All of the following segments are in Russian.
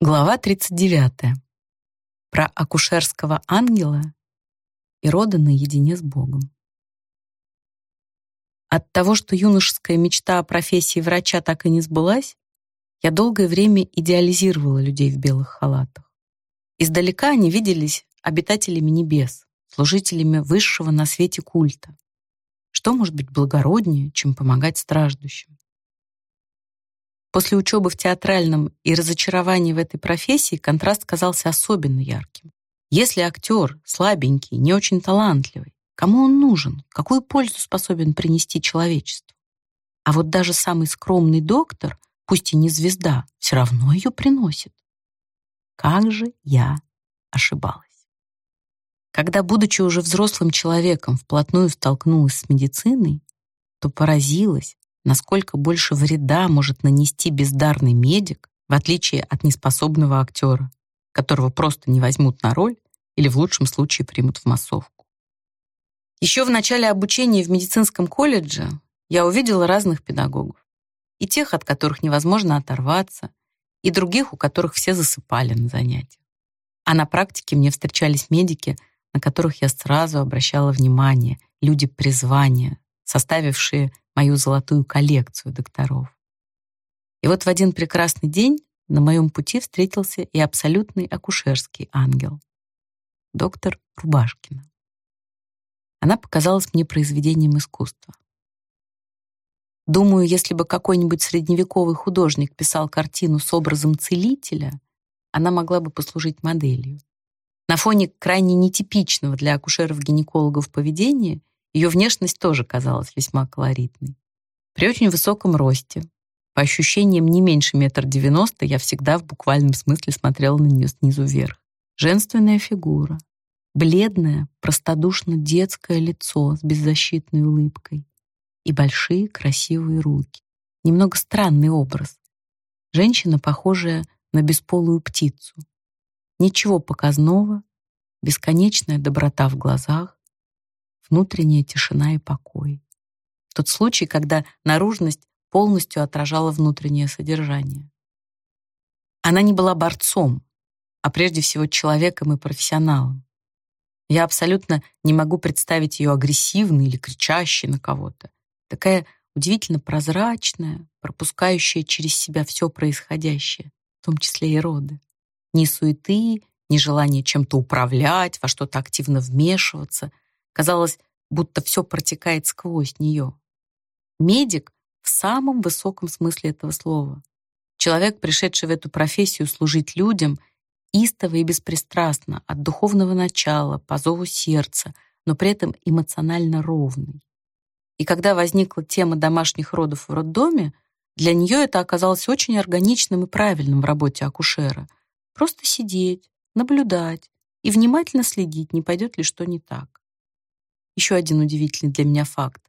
Глава 39. Про акушерского ангела и рода наедине с Богом. От того, что юношеская мечта о профессии врача так и не сбылась, я долгое время идеализировала людей в белых халатах. Издалека они виделись обитателями небес, служителями высшего на свете культа. Что может быть благороднее, чем помогать страждущим? После учебы в театральном и разочарования в этой профессии контраст казался особенно ярким. Если актер слабенький, не очень талантливый, кому он нужен, какую пользу способен принести человечеству? А вот даже самый скромный доктор, пусть и не звезда, все равно ее приносит. Как же я ошибалась. Когда, будучи уже взрослым человеком, вплотную столкнулась с медициной, то поразилась, насколько больше вреда может нанести бездарный медик, в отличие от неспособного актера, которого просто не возьмут на роль или в лучшем случае примут в массовку. Еще в начале обучения в медицинском колледже я увидела разных педагогов. И тех, от которых невозможно оторваться, и других, у которых все засыпали на занятиях. А на практике мне встречались медики, на которых я сразу обращала внимание, люди призвания, составившие мою золотую коллекцию докторов. И вот в один прекрасный день на моем пути встретился и абсолютный акушерский ангел, доктор Рубашкина. Она показалась мне произведением искусства. Думаю, если бы какой-нибудь средневековый художник писал картину с образом целителя, она могла бы послужить моделью. На фоне крайне нетипичного для акушеров-гинекологов поведения ее внешность тоже казалась весьма колоритной. При очень высоком росте, по ощущениям не меньше метр девяносто, я всегда в буквальном смысле смотрела на нее снизу вверх. Женственная фигура, бледное, простодушно детское лицо с беззащитной улыбкой и большие красивые руки. Немного странный образ. Женщина, похожая на бесполую птицу. Ничего показного, бесконечная доброта в глазах, внутренняя тишина и покой. Тот случай, когда наружность полностью отражала внутреннее содержание. Она не была борцом, а прежде всего человеком и профессионалом. Я абсолютно не могу представить ее агрессивной или кричащей на кого-то. Такая удивительно прозрачная, пропускающая через себя все происходящее, в том числе и роды. Ни суеты, ни желания чем-то управлять, во что-то активно вмешиваться — Казалось, будто все протекает сквозь нее. Медик в самом высоком смысле этого слова. Человек, пришедший в эту профессию служить людям, истово и беспристрастно, от духовного начала, по зову сердца, но при этом эмоционально ровный. И когда возникла тема домашних родов в роддоме, для нее это оказалось очень органичным и правильным в работе акушера. Просто сидеть, наблюдать и внимательно следить, не пойдет ли что не так. Еще один удивительный для меня факт.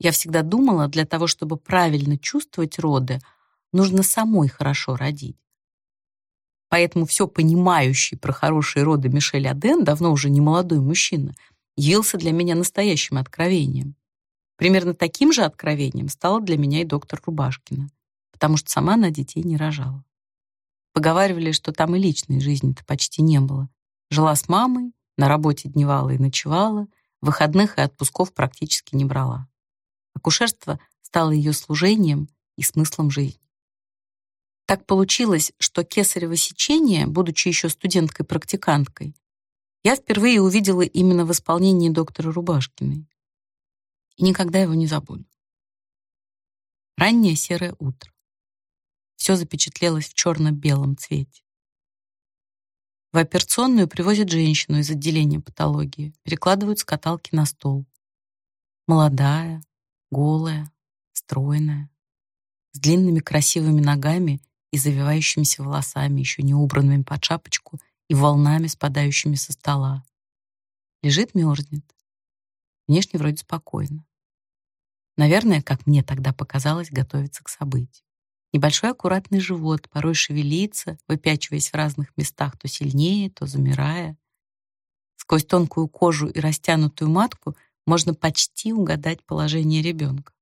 Я всегда думала, для того, чтобы правильно чувствовать роды, нужно самой хорошо родить. Поэтому все понимающий про хорошие роды Мишель Аден, давно уже не молодой мужчина, явился для меня настоящим откровением. Примерно таким же откровением стала для меня и доктор Рубашкина, потому что сама она детей не рожала. Поговаривали, что там и личной жизни-то почти не было. Жила с мамой, на работе дневала и ночевала, Выходных и отпусков практически не брала. Акушерство стало ее служением и смыслом жизни. Так получилось, что кесарево сечение, будучи еще студенткой-практиканткой, я впервые увидела именно в исполнении доктора Рубашкиной. И никогда его не забуду. Раннее серое утро. Все запечатлелось в черно-белом цвете. В операционную привозят женщину из отделения патологии, перекладывают с каталки на стол. Молодая, голая, стройная, с длинными красивыми ногами и завивающимися волосами, еще не убранными под шапочку и волнами, спадающими со стола. Лежит, мерзнет. Внешне вроде спокойно. Наверное, как мне тогда показалось, готовится к событию. Небольшой аккуратный живот порой шевелится, выпячиваясь в разных местах, то сильнее, то замирая. Сквозь тонкую кожу и растянутую матку можно почти угадать положение ребенка.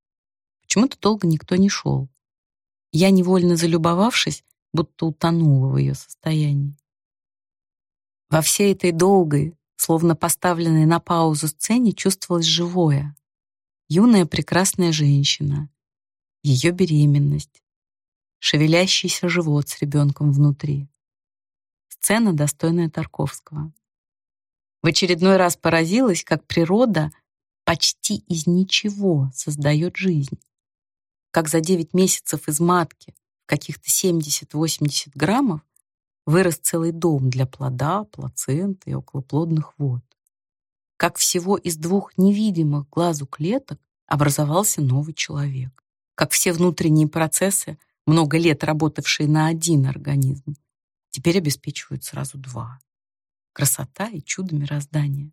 Почему-то долго никто не шел. Я, невольно залюбовавшись, будто утонула в ее состоянии. Во всей этой долгой, словно поставленной на паузу сцене, чувствовалось живое. Юная прекрасная женщина, ее беременность, шевелящийся живот с ребенком внутри. Сцена, достойная Тарковского. В очередной раз поразилась, как природа почти из ничего создает жизнь. Как за 9 месяцев из матки каких-то 70-80 граммов вырос целый дом для плода, плаценты и околоплодных вод. Как всего из двух невидимых глазу клеток образовался новый человек. Как все внутренние процессы, много лет работавшие на один организм, теперь обеспечивают сразу два. Красота и чудо мироздания.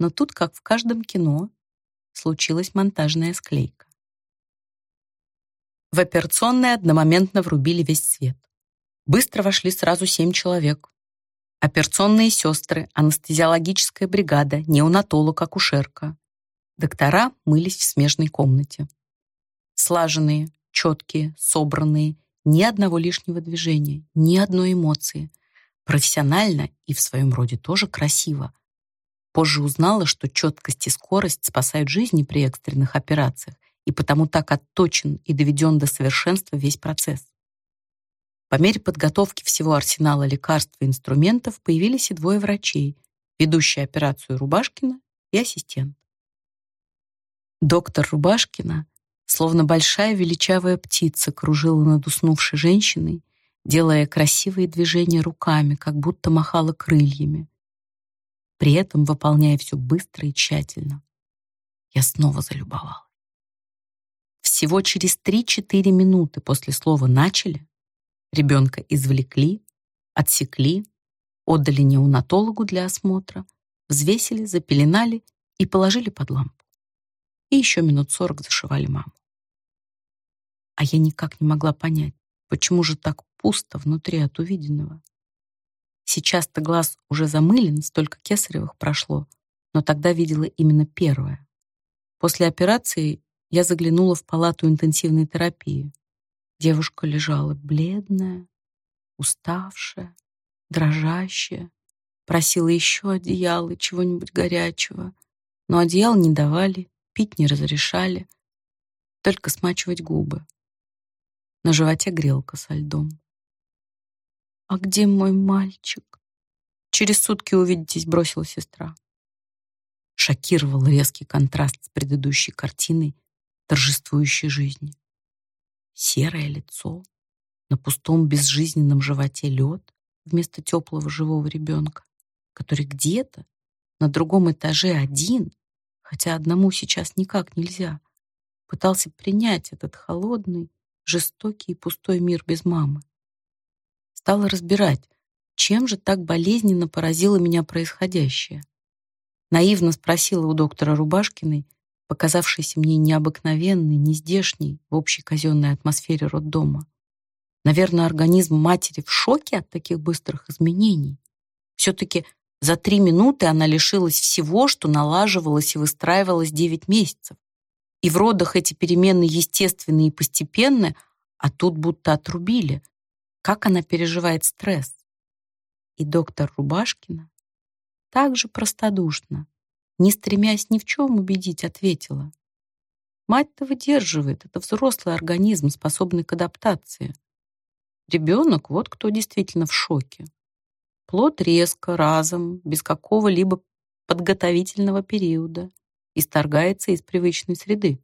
Но тут, как в каждом кино, случилась монтажная склейка. В операционной одномоментно врубили весь свет. Быстро вошли сразу семь человек. Операционные сестры, анестезиологическая бригада, неонатолог, акушерка. Доктора мылись в смежной комнате. Слаженные, четкие, собранные, ни одного лишнего движения, ни одной эмоции. Профессионально и в своем роде тоже красиво. Позже узнала, что четкость и скорость спасают жизни при экстренных операциях, и потому так отточен и доведен до совершенства весь процесс. По мере подготовки всего арсенала лекарств и инструментов появились и двое врачей, ведущий операцию Рубашкина и ассистент. Доктор Рубашкина, словно большая величавая птица, кружила над уснувшей женщиной, делая красивые движения руками, как будто махала крыльями, при этом выполняя все быстро и тщательно. Я снова залюбовалась. Всего через 3-4 минуты после слова «начали» Ребенка извлекли, отсекли, отдали неонатологу для осмотра, взвесили, запеленали и положили под лампу. И еще минут сорок зашивали маму. А я никак не могла понять, почему же так пусто внутри от увиденного. Сейчас-то глаз уже замылен, столько кесаревых прошло, но тогда видела именно первое. После операции я заглянула в палату интенсивной терапии. Девушка лежала бледная, уставшая, дрожащая, просила еще одеяло чего-нибудь горячего, но одеял не давали, пить не разрешали, только смачивать губы. На животе грелка со льдом. «А где мой мальчик?» «Через сутки увидитесь», — бросила сестра. Шокировал резкий контраст с предыдущей картиной торжествующей жизни серое лицо, на пустом безжизненном животе лед вместо теплого живого ребенка, который где-то на другом этаже один, хотя одному сейчас никак нельзя, пытался принять этот холодный, жестокий и пустой мир без мамы. Стала разбирать, чем же так болезненно поразило меня происходящее. Наивно спросила у доктора Рубашкиной, показавшийся мне необыкновенной, нездешней в общей казенной атмосфере роддома. Наверное, организм матери в шоке от таких быстрых изменений. Все-таки за три минуты она лишилась всего, что налаживалось и выстраивалось девять месяцев. И в родах эти перемены естественные и постепенные, а тут будто отрубили. Как она переживает стресс? И доктор Рубашкина также простодушно, не стремясь ни в чем убедить, ответила. Мать-то выдерживает, это взрослый организм, способный к адаптации. Ребенок, вот кто действительно в шоке. Плод резко, разом, без какого-либо подготовительного периода, исторгается из привычной среды.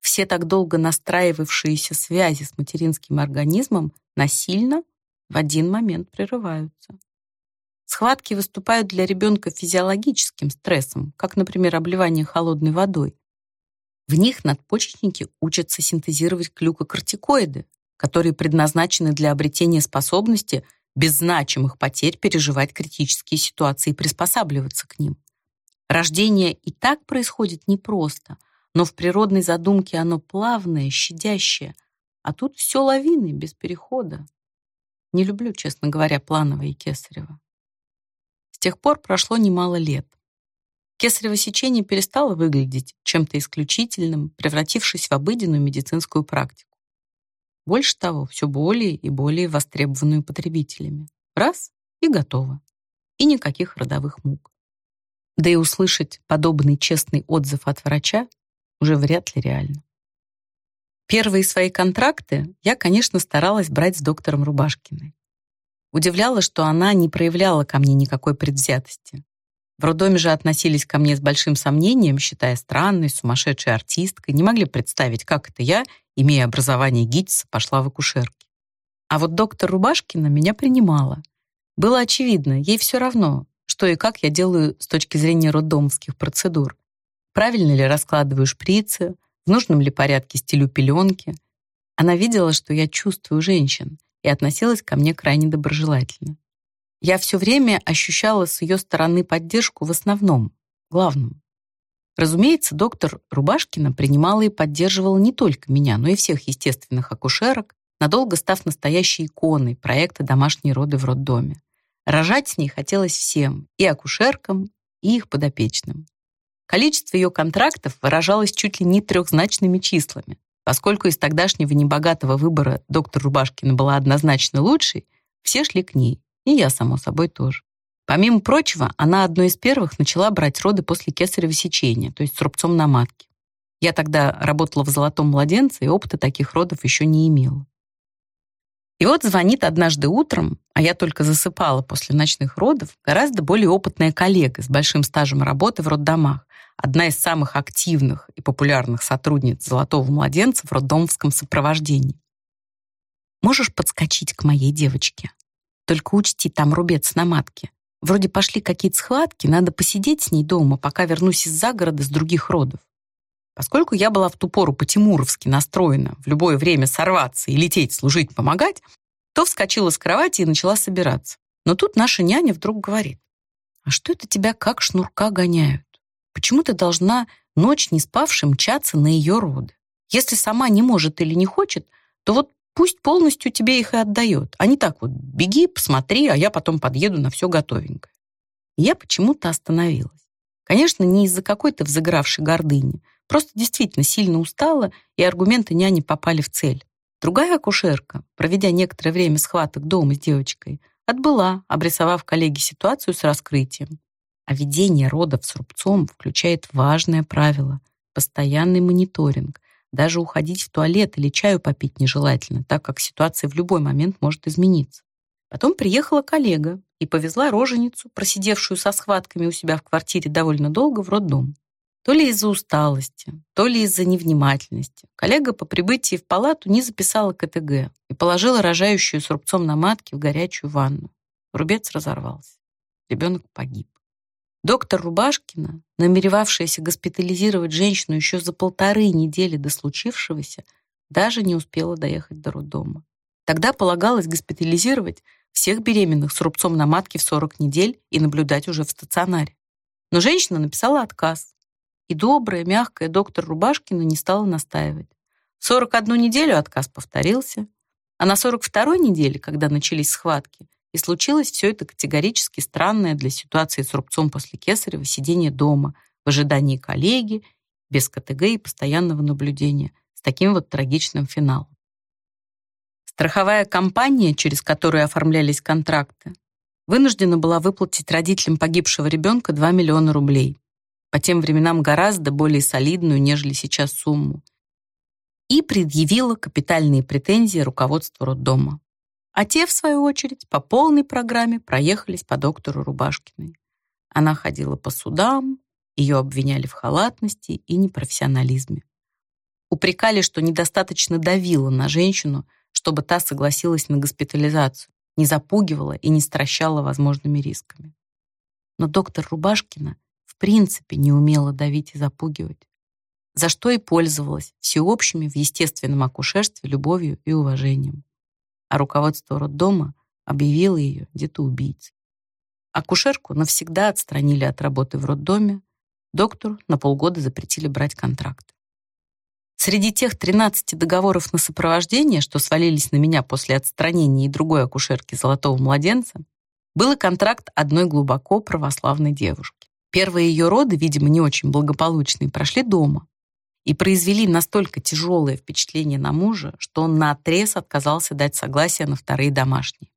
Все так долго настраивавшиеся связи с материнским организмом насильно в один момент прерываются. Схватки выступают для ребенка физиологическим стрессом, как, например, обливание холодной водой. В них надпочечники учатся синтезировать глюкокортикоиды, которые предназначены для обретения способности без значимых потерь переживать критические ситуации и приспосабливаться к ним. Рождение и так происходит непросто, но в природной задумке оно плавное, щадящее, а тут все лавины, без перехода. Не люблю, честно говоря, плановое и кесарево тех пор прошло немало лет. Кесарево сечение перестало выглядеть чем-то исключительным, превратившись в обыденную медицинскую практику. Больше того, все более и более востребованную потребителями. Раз — и готово. И никаких родовых мук. Да и услышать подобный честный отзыв от врача уже вряд ли реально. Первые свои контракты я, конечно, старалась брать с доктором Рубашкиной. Удивляло, что она не проявляла ко мне никакой предвзятости. В роддоме же относились ко мне с большим сомнением, считая странной, сумасшедшей артисткой, не могли представить, как это я, имея образование ГИТИСа, пошла в акушерки. А вот доктор Рубашкина меня принимала. Было очевидно, ей все равно, что и как я делаю с точки зрения роддомовских процедур. Правильно ли раскладываю шприцы, в нужном ли порядке стелю пеленки. Она видела, что я чувствую женщин, и относилась ко мне крайне доброжелательно. Я все время ощущала с ее стороны поддержку в основном, главном. Разумеется, доктор Рубашкина принимала и поддерживала не только меня, но и всех естественных акушерок, надолго став настоящей иконой проекта «Домашние роды в роддоме». Рожать с ней хотелось всем, и акушеркам, и их подопечным. Количество ее контрактов выражалось чуть ли не трехзначными числами. Поскольку из тогдашнего небогатого выбора доктор Рубашкина была однозначно лучшей, все шли к ней, и я, само собой, тоже. Помимо прочего, она одной из первых начала брать роды после кесарево сечения, то есть с рубцом на матке. Я тогда работала в «Золотом младенце» и опыта таких родов еще не имела. И вот звонит однажды утром, а я только засыпала после ночных родов, гораздо более опытная коллега с большим стажем работы в роддомах, одна из самых активных и популярных сотрудниц «Золотого младенца» в роддомовском сопровождении. «Можешь подскочить к моей девочке? Только учти, там рубец на матке. Вроде пошли какие-то схватки, надо посидеть с ней дома, пока вернусь из загорода с других родов. Поскольку я была в ту пору по-тимуровски настроена в любое время сорваться и лететь, служить, помогать, то вскочила с кровати и начала собираться. Но тут наша няня вдруг говорит, «А что это тебя как шнурка гоняют? Почему ты должна ночь не спавшим мчаться на ее роды? Если сама не может или не хочет, то вот пусть полностью тебе их и отдает, а не так вот беги, посмотри, а я потом подъеду на все готовенькое». я почему-то остановилась. Конечно, не из-за какой-то взыгравшей гордыни, Просто действительно сильно устала, и аргументы няни попали в цель. Другая акушерка, проведя некоторое время схваток дома с девочкой, отбыла, обрисовав коллеге ситуацию с раскрытием. А ведение родов с рубцом включает важное правило — постоянный мониторинг. Даже уходить в туалет или чаю попить нежелательно, так как ситуация в любой момент может измениться. Потом приехала коллега и повезла роженицу, просидевшую со схватками у себя в квартире довольно долго, в роддом. То ли из-за усталости, то ли из-за невнимательности. Коллега по прибытии в палату не записала КТГ и положила рожающую с рубцом на матке в горячую ванну. Рубец разорвался. Ребенок погиб. Доктор Рубашкина, намеревавшаяся госпитализировать женщину еще за полторы недели до случившегося, даже не успела доехать до роддома. Тогда полагалось госпитализировать всех беременных с рубцом на матке в 40 недель и наблюдать уже в стационаре. Но женщина написала отказ, и добрая, мягкая доктор Рубашкина не стала настаивать. В 41 неделю отказ повторился, а на 42-й неделе, когда начались схватки, и случилось все это категорически странное для ситуации с рубцом после кесарева сидение дома в ожидании коллеги, без КТГ и постоянного наблюдения, с таким вот трагичным финалом. Страховая компания, через которую оформлялись контракты, вынуждена была выплатить родителям погибшего ребенка 2 миллиона рублей по тем временам гораздо более солидную, нежели сейчас сумму, и предъявила капитальные претензии руководству роддома. А те, в свою очередь, по полной программе проехались по доктору Рубашкиной. Она ходила по судам, ее обвиняли в халатности и непрофессионализме. Упрекали, что недостаточно давила на женщину, чтобы та согласилась на госпитализацию, не запугивала и не стращала возможными рисками. Но доктор Рубашкина принципе не умела давить и запугивать, за что и пользовалась всеобщими в естественном акушерстве любовью и уважением. А руководство роддома объявило ее где-то убийцей. Акушерку навсегда отстранили от работы в роддоме, доктору на полгода запретили брать контракт. Среди тех 13 договоров на сопровождение, что свалились на меня после отстранения и другой акушерки золотого младенца, был и контракт одной глубоко православной девушки. Первые ее роды, видимо, не очень благополучные, прошли дома. И произвели настолько тяжелое впечатление на мужа, что он наотрез отказался дать согласие на вторые домашние.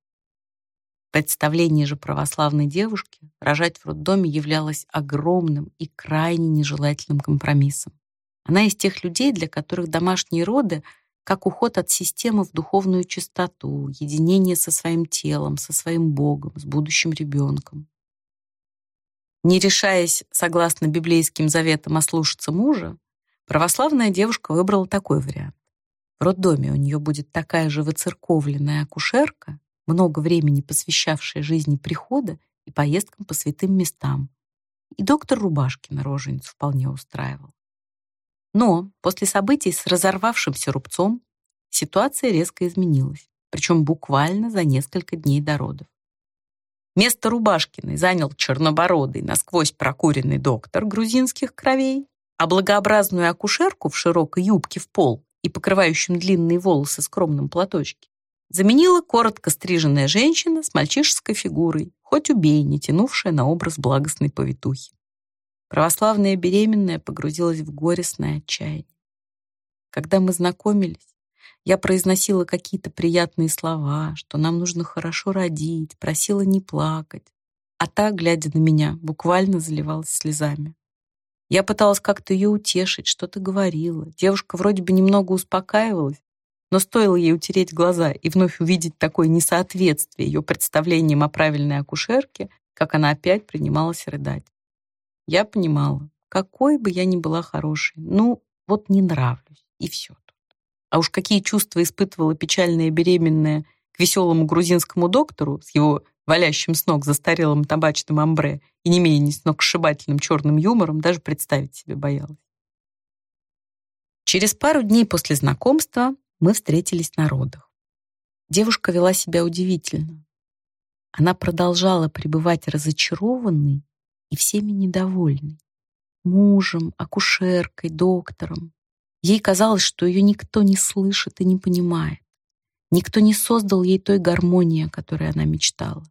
Представление же православной девушки рожать в роддоме являлось огромным и крайне нежелательным компромиссом. Она из тех людей, для которых домашние роды — как уход от системы в духовную чистоту, единение со своим телом, со своим Богом, с будущим ребенком. Не решаясь, согласно библейским заветам, ослушаться мужа, православная девушка выбрала такой вариант. В роддоме у нее будет такая же выцерковленная акушерка, много времени посвящавшая жизни прихода и поездкам по святым местам. И доктор Рубашкина роженицу вполне устраивал. Но после событий с разорвавшимся рубцом ситуация резко изменилась, причем буквально за несколько дней до родов. Место Рубашкиной занял чернобородый, насквозь прокуренный доктор грузинских кровей, а благообразную акушерку в широкой юбке в пол и покрывающем длинные волосы скромном платочке заменила коротко стриженная женщина с мальчишеской фигурой, хоть убей, не тянувшая на образ благостной повитухи. Православная беременная погрузилась в горестное отчаяние. Когда мы знакомились, я произносила какие-то приятные слова, что нам нужно хорошо родить, просила не плакать. А та, глядя на меня, буквально заливалась слезами. Я пыталась как-то ее утешить, что-то говорила. Девушка вроде бы немного успокаивалась, но стоило ей утереть глаза и вновь увидеть такое несоответствие ее представлениям о правильной акушерке, как она опять принималась рыдать. Я понимала, какой бы я ни была хорошей, ну, вот не нравлюсь, и все. А уж какие чувства испытывала печальная беременная к веселому грузинскому доктору с его валящим с ног застарелым табачным амбре и не менее с ног сшибательным черным юмором, даже представить себе боялась. Через пару дней после знакомства мы встретились на родах. Девушка вела себя удивительно. Она продолжала пребывать разочарованной и всеми недовольной. Мужем, акушеркой, доктором. Ей казалось, что ее никто не слышит и не понимает. Никто не создал ей той гармонии, о которой она мечтала.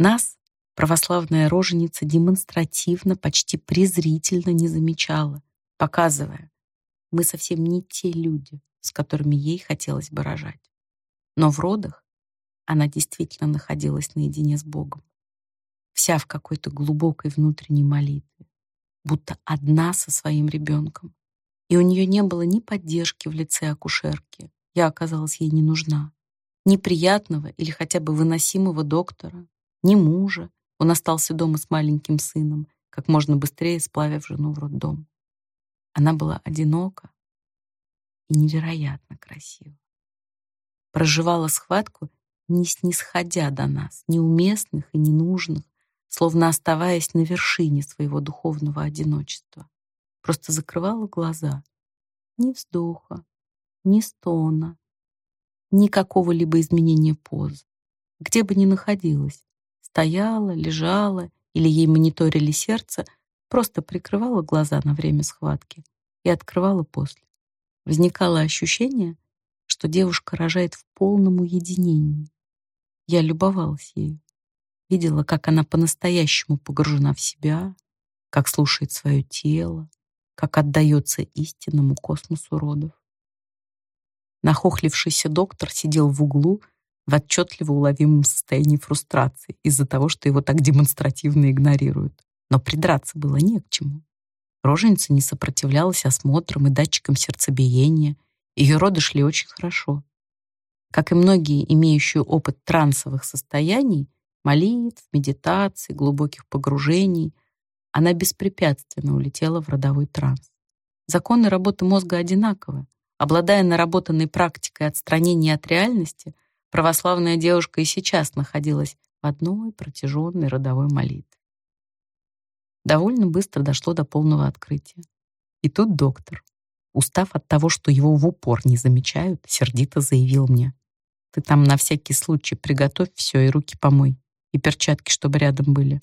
Нас православная роженица демонстративно, почти презрительно не замечала, показывая, мы совсем не те люди, с которыми ей хотелось бы рожать. Но в родах она действительно находилась наедине с Богом вся в какой-то глубокой внутренней молитве, будто одна со своим ребенком. И у нее не было ни поддержки в лице акушерки, я оказалась ей не нужна, ни приятного или хотя бы выносимого доктора, ни мужа, он остался дома с маленьким сыном, как можно быстрее сплавив жену в роддом. Она была одинока и невероятно красива. Проживала схватку, не снисходя до нас, неуместных и ненужных, словно оставаясь на вершине своего духовного одиночества. Просто закрывала глаза. Ни вздоха, ни стона, ни какого-либо изменения позы. Где бы ни находилась, стояла, лежала или ей мониторили сердце, просто прикрывала глаза на время схватки и открывала после. Возникало ощущение, что девушка рожает в полном уединении. Я любовалась ею видела, как она по-настоящему погружена в себя, как слушает свое тело, как отдается истинному космосу родов. Нахохлившийся доктор сидел в углу в отчетливо уловимом состоянии фрустрации из-за того, что его так демонстративно игнорируют. Но придраться было не к чему. Роженица не сопротивлялась осмотрам и датчикам сердцебиения. Ее роды шли очень хорошо. Как и многие, имеющие опыт трансовых состояний, молитв, медитаций, глубоких погружений, она беспрепятственно улетела в родовой транс. Законы работы мозга одинаковы. Обладая наработанной практикой отстранения от реальности, православная девушка и сейчас находилась в одной протяженной родовой молитве. Довольно быстро дошло до полного открытия. И тут доктор, устав от того, что его в упор не замечают, сердито заявил мне, «Ты там на всякий случай приготовь все и руки помой и перчатки, чтобы рядом были.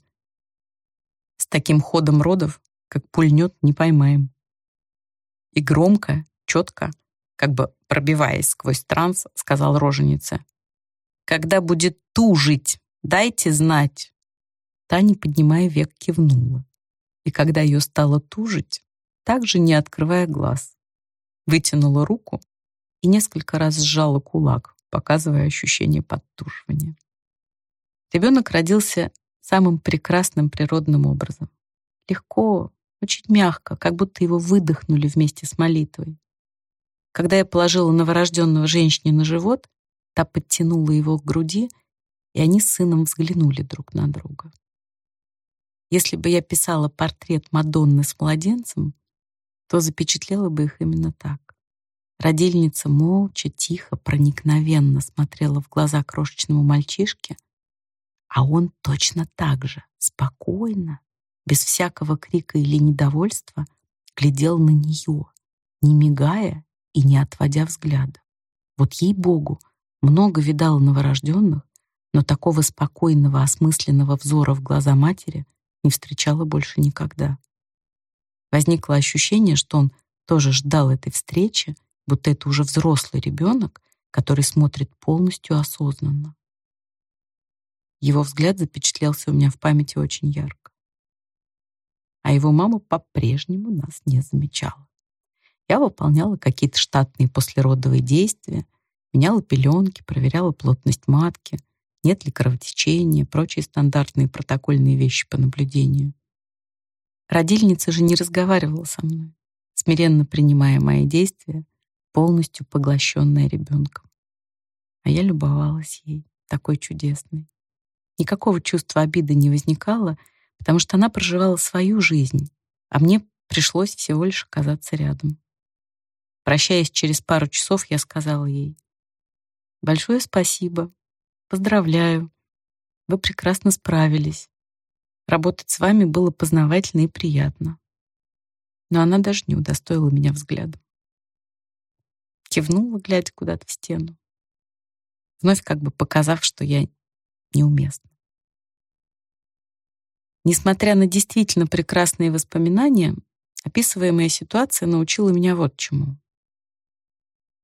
С таким ходом родов, как пульнет, не поймаем. И громко, четко, как бы пробиваясь сквозь транс, сказал роженица. «Когда будет тужить, дайте знать». Таня, поднимая век, кивнула. И когда ее стало тужить, также не открывая глаз, вытянула руку и несколько раз сжала кулак, показывая ощущение подтушивания. Ребенок родился самым прекрасным природным образом. Легко, очень мягко, как будто его выдохнули вместе с молитвой. Когда я положила новорожденного женщине на живот, та подтянула его к груди, и они с сыном взглянули друг на друга. Если бы я писала портрет Мадонны с младенцем, то запечатлела бы их именно так. Родильница молча, тихо, проникновенно смотрела в глаза крошечному мальчишке, а он точно так же, спокойно, без всякого крика или недовольства, глядел на нее, не мигая и не отводя взгляда. Вот ей-богу, много видал новорожденных, но такого спокойного, осмысленного взора в глаза матери не встречала больше никогда. Возникло ощущение, что он тоже ждал этой встречи, будто это уже взрослый ребенок, который смотрит полностью осознанно. Его взгляд запечатлелся у меня в памяти очень ярко. А его мама по-прежнему нас не замечала. Я выполняла какие-то штатные послеродовые действия, меняла пеленки, проверяла плотность матки, нет ли кровотечения, прочие стандартные протокольные вещи по наблюдению. Родильница же не разговаривала со мной, смиренно принимая мои действия, полностью поглощенная ребенком. А я любовалась ей, такой чудесной. Никакого чувства обиды не возникало, потому что она проживала свою жизнь, а мне пришлось всего лишь оказаться рядом. Прощаясь через пару часов, я сказала ей, «Большое спасибо, поздравляю, вы прекрасно справились. Работать с вами было познавательно и приятно». Но она даже не удостоила меня взглядом. Кивнула, глядя куда-то в стену, вновь как бы показав, что я неуместна. Несмотря на действительно прекрасные воспоминания, описываемая ситуация научила меня вот чему.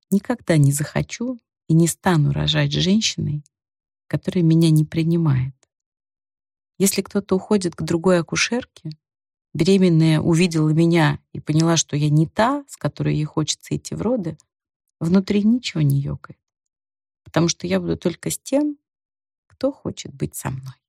Никогда не захочу и не стану рожать женщиной, которая меня не принимает. Если кто-то уходит к другой акушерке, беременная увидела меня и поняла, что я не та, с которой ей хочется идти в роды, внутри ничего не ёкает, потому что я буду только с тем, кто хочет быть со мной.